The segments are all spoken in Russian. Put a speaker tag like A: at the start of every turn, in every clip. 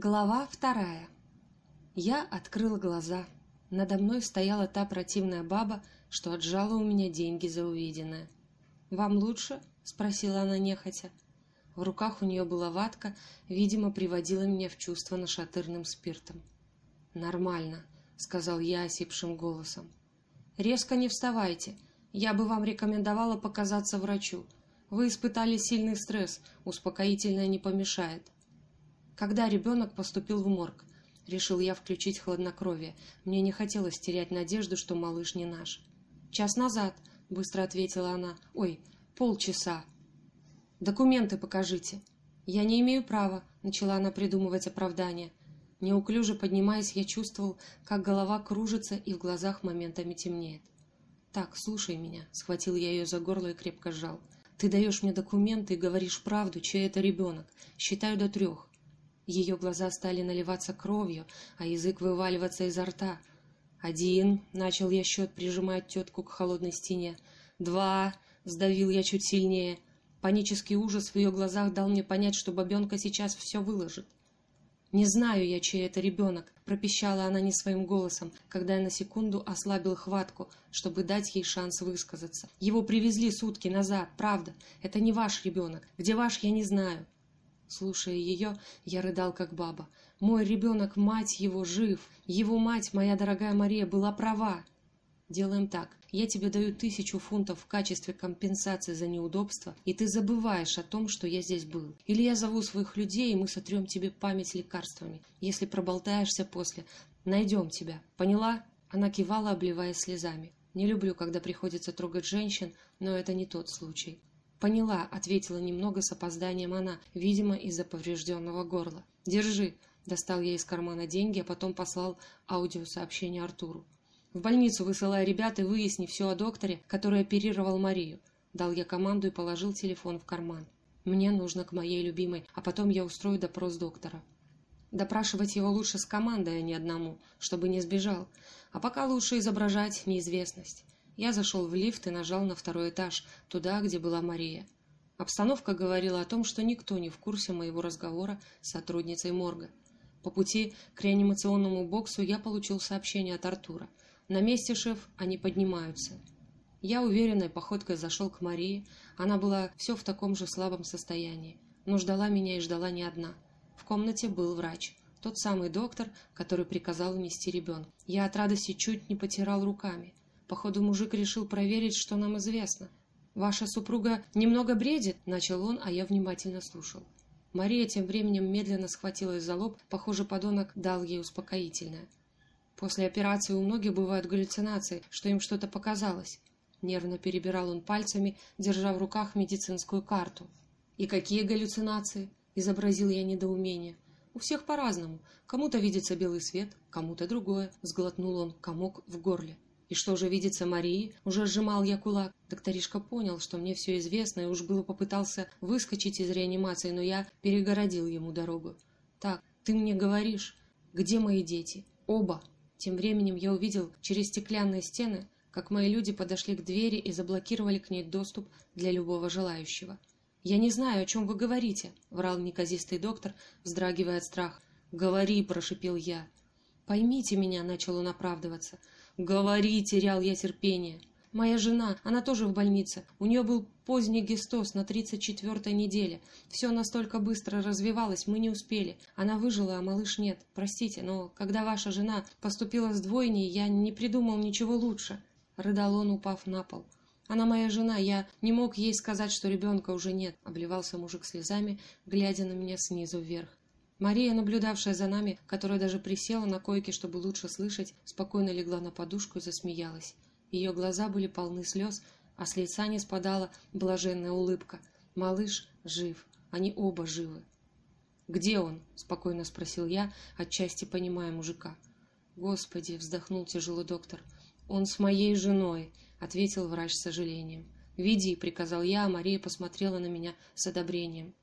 A: Глава вторая. Я открыл глаза. Надо мной стояла та противная баба, что отжала у меня деньги за увиденное. «Вам лучше?» — спросила она нехотя. В руках у нее была ватка, видимо, приводила меня в чувство нашатырным спиртом. «Нормально», — сказал я осипшим голосом. «Резко не вставайте. Я бы вам рекомендовала показаться врачу. Вы испытали сильный стресс, успокоительное не помешает». Когда ребенок поступил в морг, решил я включить хладнокровие. Мне не хотелось терять надежду, что малыш не наш. «Час назад», — быстро ответила она. «Ой, полчаса». «Документы покажите». «Я не имею права», — начала она придумывать оправдание. Неуклюже поднимаясь, я чувствовал, как голова кружится и в глазах моментами темнеет. «Так, слушай меня», — схватил я ее за горло и крепко сжал. «Ты даешь мне документы и говоришь правду, чей это ребенок. Считаю до трех. Ее глаза стали наливаться кровью, а язык вываливаться изо рта. «Один», — начал я счет, прижимая тетку к холодной стене. «Два», — сдавил я чуть сильнее. Панический ужас в ее глазах дал мне понять, что бабенка сейчас все выложит. «Не знаю я, чей это ребенок», — пропищала она не своим голосом, когда я на секунду ослабил хватку, чтобы дать ей шанс высказаться. «Его привезли сутки назад, правда. Это не ваш ребенок. Где ваш, я не знаю. Слушая ее, я рыдал, как баба. Мой ребенок, мать его, жив. Его мать, моя дорогая Мария, была права. Делаем так. Я тебе даю тысячу фунтов в качестве компенсации за неудобство, и ты забываешь о том, что я здесь был. Или я зову своих людей, и мы сотрем тебе память лекарствами. Если проболтаешься после, найдем тебя. Поняла? Она кивала, обливаясь слезами. Не люблю, когда приходится трогать женщин, но это не тот случай. «Поняла», — ответила немного с опозданием она, видимо, из-за поврежденного горла. «Держи», — достал я из кармана деньги, а потом послал аудиосообщение Артуру. «В больницу высылай ребят и выясни все о докторе, который оперировал Марию». Дал я команду и положил телефон в карман. «Мне нужно к моей любимой, а потом я устрою допрос доктора». Допрашивать его лучше с командой, а не одному, чтобы не сбежал. А пока лучше изображать неизвестность. Я зашел в лифт и нажал на второй этаж, туда, где была Мария. Обстановка говорила о том, что никто не в курсе моего разговора с сотрудницей морга. По пути к реанимационному боксу я получил сообщение от Артура. «На месте, шеф, они поднимаются». Я уверенной походкой зашел к Марии. Она была все в таком же слабом состоянии, но ждала меня и ждала не одна. В комнате был врач. Тот самый доктор, который приказал унести ребенка. Я от радости чуть не потирал руками. Походу, мужик решил проверить, что нам известно. «Ваша супруга немного бредит», — начал он, а я внимательно слушал. Мария тем временем медленно схватилась за лоб, похоже, подонок дал ей успокоительное. После операции у многих бывают галлюцинации, что им что-то показалось. Нервно перебирал он пальцами, держа в руках медицинскую карту. «И какие галлюцинации?» — изобразил я недоумение. «У всех по-разному. Кому-то видится белый свет, кому-то другое», — сглотнул он комок в горле. «И что же видится Марии?» Уже сжимал я кулак. Докторишка понял, что мне все известно, и уж было попытался выскочить из реанимации, но я перегородил ему дорогу. «Так, ты мне говоришь, где мои дети? Оба!» Тем временем я увидел через стеклянные стены, как мои люди подошли к двери и заблокировали к ней доступ для любого желающего. «Я не знаю, о чем вы говорите», — врал неказистый доктор, вздрагивая от страха. «Говори», — прошипел я. «Поймите меня», — начал он оправдываться. «Говори!» — терял я терпение. «Моя жена, она тоже в больнице. У нее был поздний гистоз на 34-й неделе. Все настолько быстро развивалось, мы не успели. Она выжила, а малыш нет. Простите, но когда ваша жена поступила с двойней, я не придумал ничего лучше». Рыдал он, упав на пол. «Она моя жена, я не мог ей сказать, что ребенка уже нет», — обливался мужик слезами, глядя на меня снизу вверх. Мария, наблюдавшая за нами, которая даже присела на койке, чтобы лучше слышать, спокойно легла на подушку и засмеялась. Ее глаза были полны слез, а с лица не спадала блаженная улыбка. Малыш жив, они оба живы. «Где он?» — спокойно спросил я, отчасти понимая мужика. «Господи!» — вздохнул тяжело доктор. «Он с моей женой!» — ответил врач с сожалением. «Веди!» — приказал я, а Мария посмотрела на меня с одобрением.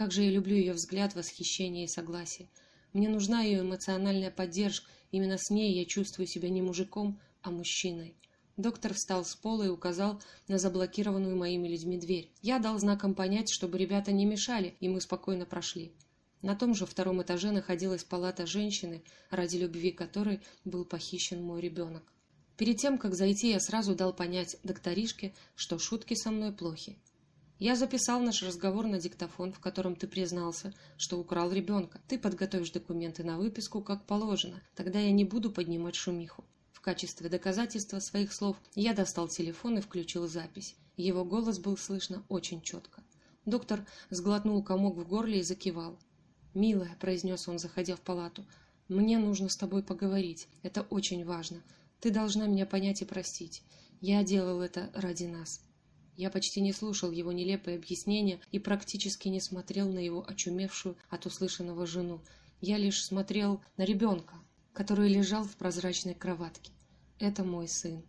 A: Как же я люблю ее взгляд, восхищение и согласие. Мне нужна ее эмоциональная поддержка. Именно с ней я чувствую себя не мужиком, а мужчиной. Доктор встал с пола и указал на заблокированную моими людьми дверь. Я дал знаком понять, чтобы ребята не мешали, и мы спокойно прошли. На том же втором этаже находилась палата женщины, ради любви которой был похищен мой ребенок. Перед тем, как зайти, я сразу дал понять докторишке, что шутки со мной плохи. Я записал наш разговор на диктофон, в котором ты признался, что украл ребенка. Ты подготовишь документы на выписку, как положено. Тогда я не буду поднимать шумиху. В качестве доказательства своих слов я достал телефон и включил запись. Его голос был слышно очень четко. Доктор сглотнул комок в горле и закивал. «Милая», — произнес он, заходя в палату, — «мне нужно с тобой поговорить. Это очень важно. Ты должна меня понять и простить. Я делал это ради нас». Я почти не слушал его нелепые объяснения и практически не смотрел на его очумевшую от услышанного жену. Я лишь смотрел на ребенка, который лежал в прозрачной кроватке. Это мой сын.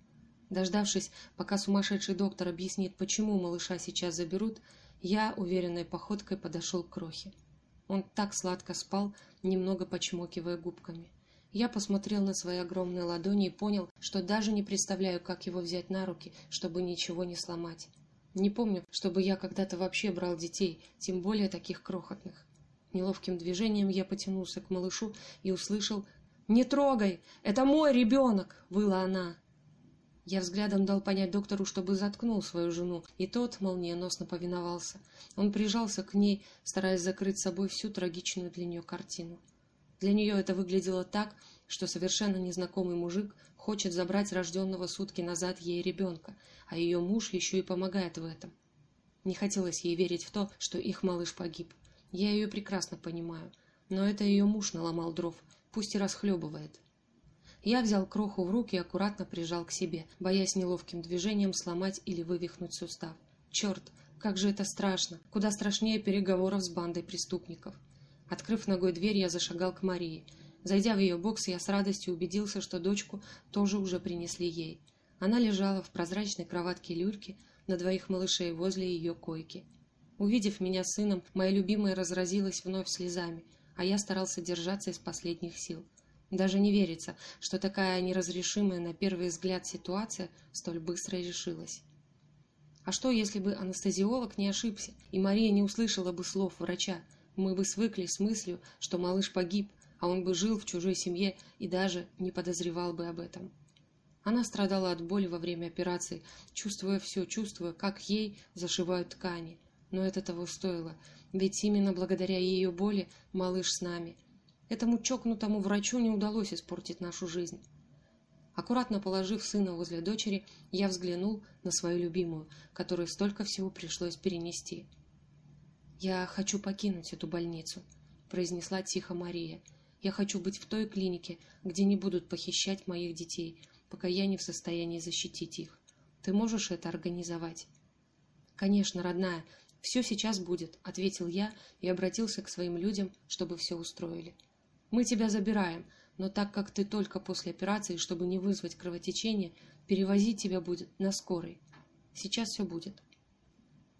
A: Дождавшись, пока сумасшедший доктор объяснит, почему малыша сейчас заберут, я уверенной походкой подошел к Крохе. Он так сладко спал, немного почмокивая губками. Я посмотрел на свои огромные ладони и понял, что даже не представляю, как его взять на руки, чтобы ничего не сломать. Не помню, чтобы я когда-то вообще брал детей, тем более таких крохотных. Неловким движением я потянулся к малышу и услышал «Не трогай! Это мой ребенок!» — выла она. Я взглядом дал понять доктору, чтобы заткнул свою жену, и тот молниеносно повиновался. Он прижался к ней, стараясь закрыть собой всю трагичную для нее картину. Для нее это выглядело так, что совершенно незнакомый мужик хочет забрать рожденного сутки назад ей ребенка, а ее муж еще и помогает в этом. Не хотелось ей верить в то, что их малыш погиб. Я ее прекрасно понимаю, но это ее муж наломал дров, пусть и расхлебывает. Я взял кроху в руки и аккуратно прижал к себе, боясь неловким движением сломать или вывихнуть сустав. Черт, как же это страшно! Куда страшнее переговоров с бандой преступников. Открыв ногой дверь, я зашагал к Марии. Зайдя в ее бокс, я с радостью убедился, что дочку тоже уже принесли ей. Она лежала в прозрачной кроватке люльки на двоих малышей возле ее койки. Увидев меня сыном, моя любимая разразилась вновь слезами, а я старался держаться из последних сил. Даже не верится, что такая неразрешимая на первый взгляд ситуация столь быстро решилась. А что, если бы анестезиолог не ошибся, и Мария не услышала бы слов врача? Мы бы свыкли с мыслью, что малыш погиб, а он бы жил в чужой семье и даже не подозревал бы об этом. Она страдала от боли во время операции, чувствуя все, чувствуя, как ей зашивают ткани. Но это того стоило, ведь именно благодаря ее боли малыш с нами – Этому чокнутому врачу не удалось испортить нашу жизнь. Аккуратно положив сына возле дочери, я взглянул на свою любимую, которой столько всего пришлось перенести. «Я хочу покинуть эту больницу», — произнесла тихо Мария. «Я хочу быть в той клинике, где не будут похищать моих детей, пока я не в состоянии защитить их. Ты можешь это организовать?» «Конечно, родная, все сейчас будет», — ответил я и обратился к своим людям, чтобы все устроили. Мы тебя забираем, но так как ты только после операции, чтобы не вызвать кровотечение, перевозить тебя будет на скорой. Сейчас все будет.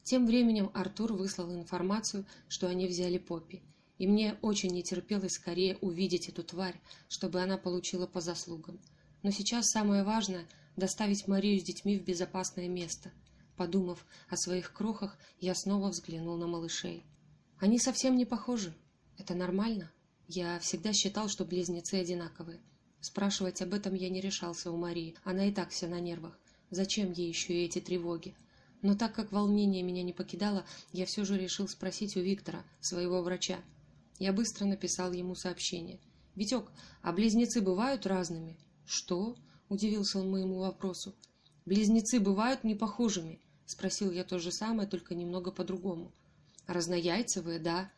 A: Тем временем Артур выслал информацию, что они взяли Поппи, и мне очень не терпелось скорее увидеть эту тварь, чтобы она получила по заслугам. Но сейчас самое важное – доставить Марию с детьми в безопасное место. Подумав о своих крохах, я снова взглянул на малышей. Они совсем не похожи. Это нормально? Я всегда считал, что близнецы одинаковые. Спрашивать об этом я не решался у Марии, она и так вся на нервах. Зачем ей еще и эти тревоги? Но так как волнение меня не покидало, я все же решил спросить у Виктора, своего врача. Я быстро написал ему сообщение. «Витек, а близнецы бывают разными?» «Что?» – удивился он моему вопросу. «Близнецы бывают непохожими?» – спросил я то же самое, только немного по-другому. «Разнояйцевые, да»,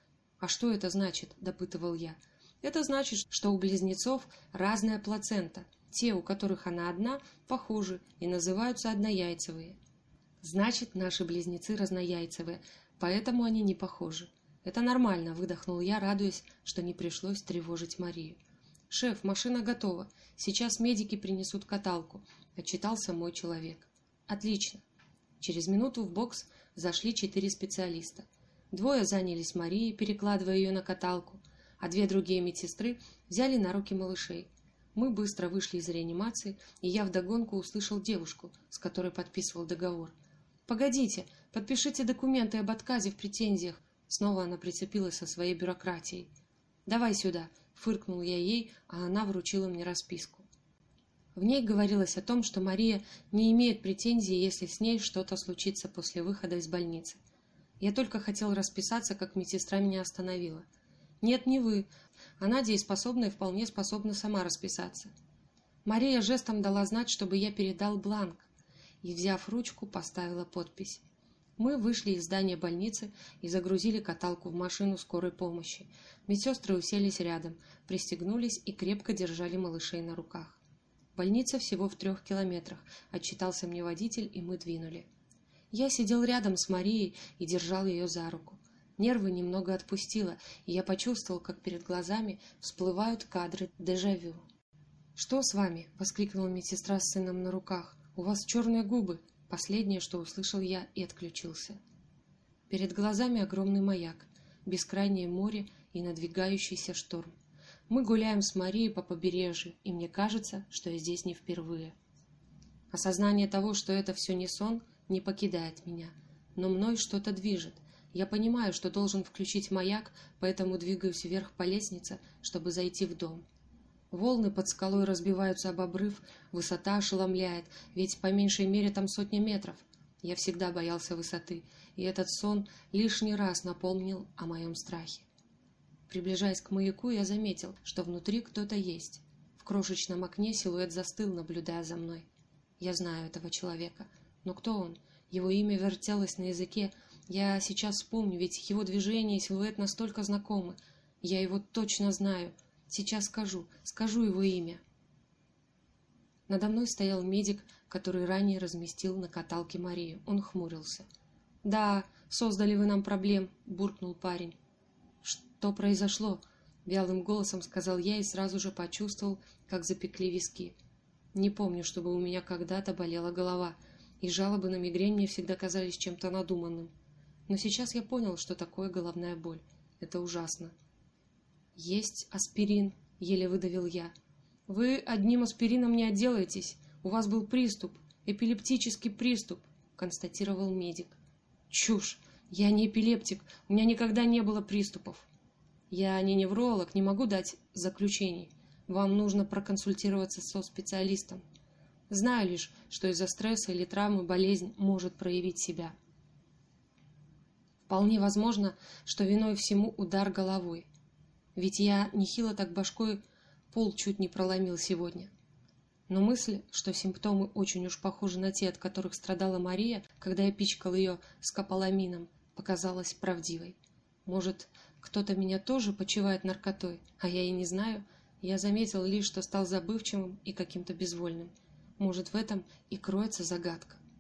A: «А что это значит?» – допытывал я. «Это значит, что у близнецов разная плацента. Те, у которых она одна, похожи и называются однояйцевые. Значит, наши близнецы разнояйцевые, поэтому они не похожи. Это нормально», – выдохнул я, радуясь, что не пришлось тревожить Марию. «Шеф, машина готова. Сейчас медики принесут каталку», – отчитался мой человек. «Отлично». Через минуту в бокс зашли четыре специалиста – Двое занялись Марией, перекладывая ее на каталку, а две другие медсестры взяли на руки малышей. Мы быстро вышли из реанимации, и я вдогонку услышал девушку, с которой подписывал договор. «Погодите, подпишите документы об отказе в претензиях», — Снова она прицепилась со своей бюрократией. «Давай сюда», — фыркнул я ей, а она вручила мне расписку. В ней говорилось о том, что Мария не имеет претензий, если с ней что-то случится после выхода из больницы. Я только хотел расписаться, как медсестра меня остановила. «Нет, не вы. Она дееспособна и вполне способна сама расписаться». Мария жестом дала знать, чтобы я передал бланк, и, взяв ручку, поставила подпись. Мы вышли из здания больницы и загрузили каталку в машину скорой помощи. Медсестры уселись рядом, пристегнулись и крепко держали малышей на руках. Больница всего в трех километрах, отчитался мне водитель, и мы двинули. Я сидел рядом с Марией и держал ее за руку. Нервы немного отпустило, и я почувствовал, как перед глазами всплывают кадры дежавю. «Что с вами?» — воскликнула медсестра с сыном на руках. «У вас черные губы!» Последнее, что услышал я, и отключился. Перед глазами огромный маяк, бескрайнее море и надвигающийся шторм. Мы гуляем с Марией по побережью, и мне кажется, что я здесь не впервые. Осознание того, что это все не сон, не покидает меня, но мной что-то движет. Я понимаю, что должен включить маяк, поэтому двигаюсь вверх по лестнице, чтобы зайти в дом. Волны под скалой разбиваются об обрыв, высота ошеломляет, ведь по меньшей мере там сотня метров. Я всегда боялся высоты, и этот сон лишний раз напомнил о моем страхе. Приближаясь к маяку, я заметил, что внутри кто-то есть. В крошечном окне силуэт застыл, наблюдая за мной. Я знаю этого человека. Но кто он? Его имя вертелось на языке. Я сейчас вспомню, ведь его движение и силуэт настолько знакомы. Я его точно знаю. Сейчас скажу, скажу его имя. Надо мной стоял медик, который ранее разместил на каталке Марию. Он хмурился. «Да, создали вы нам проблем», — буркнул парень. «Что произошло?» — вялым голосом сказал я и сразу же почувствовал, как запекли виски. Не помню, чтобы у меня когда-то болела голова, и жалобы на мигрень мне всегда казались чем-то надуманным. Но сейчас я понял, что такое головная боль. Это ужасно. «Есть аспирин», — еле выдавил я. «Вы одним аспирином не отделаетесь. У вас был приступ, эпилептический приступ», — констатировал медик. «Чушь! Я не эпилептик, у меня никогда не было приступов. Я не невролог, не могу дать заключений. Вам нужно проконсультироваться со специалистом. Знаю лишь, что из-за стресса или травмы болезнь может проявить себя. Вполне возможно, что виной всему удар головой. Ведь я нехило так башкой пол чуть не проломил сегодня. Но мысль, что симптомы очень уж похожи на те, от которых страдала Мария, когда я пичкал ее скополамином, показалась правдивой. Может, кто-то меня тоже почивает наркотой, а я и не знаю. Я заметил лишь, что стал забывчивым и каким-то безвольным. Может, в этом и кроется загадка.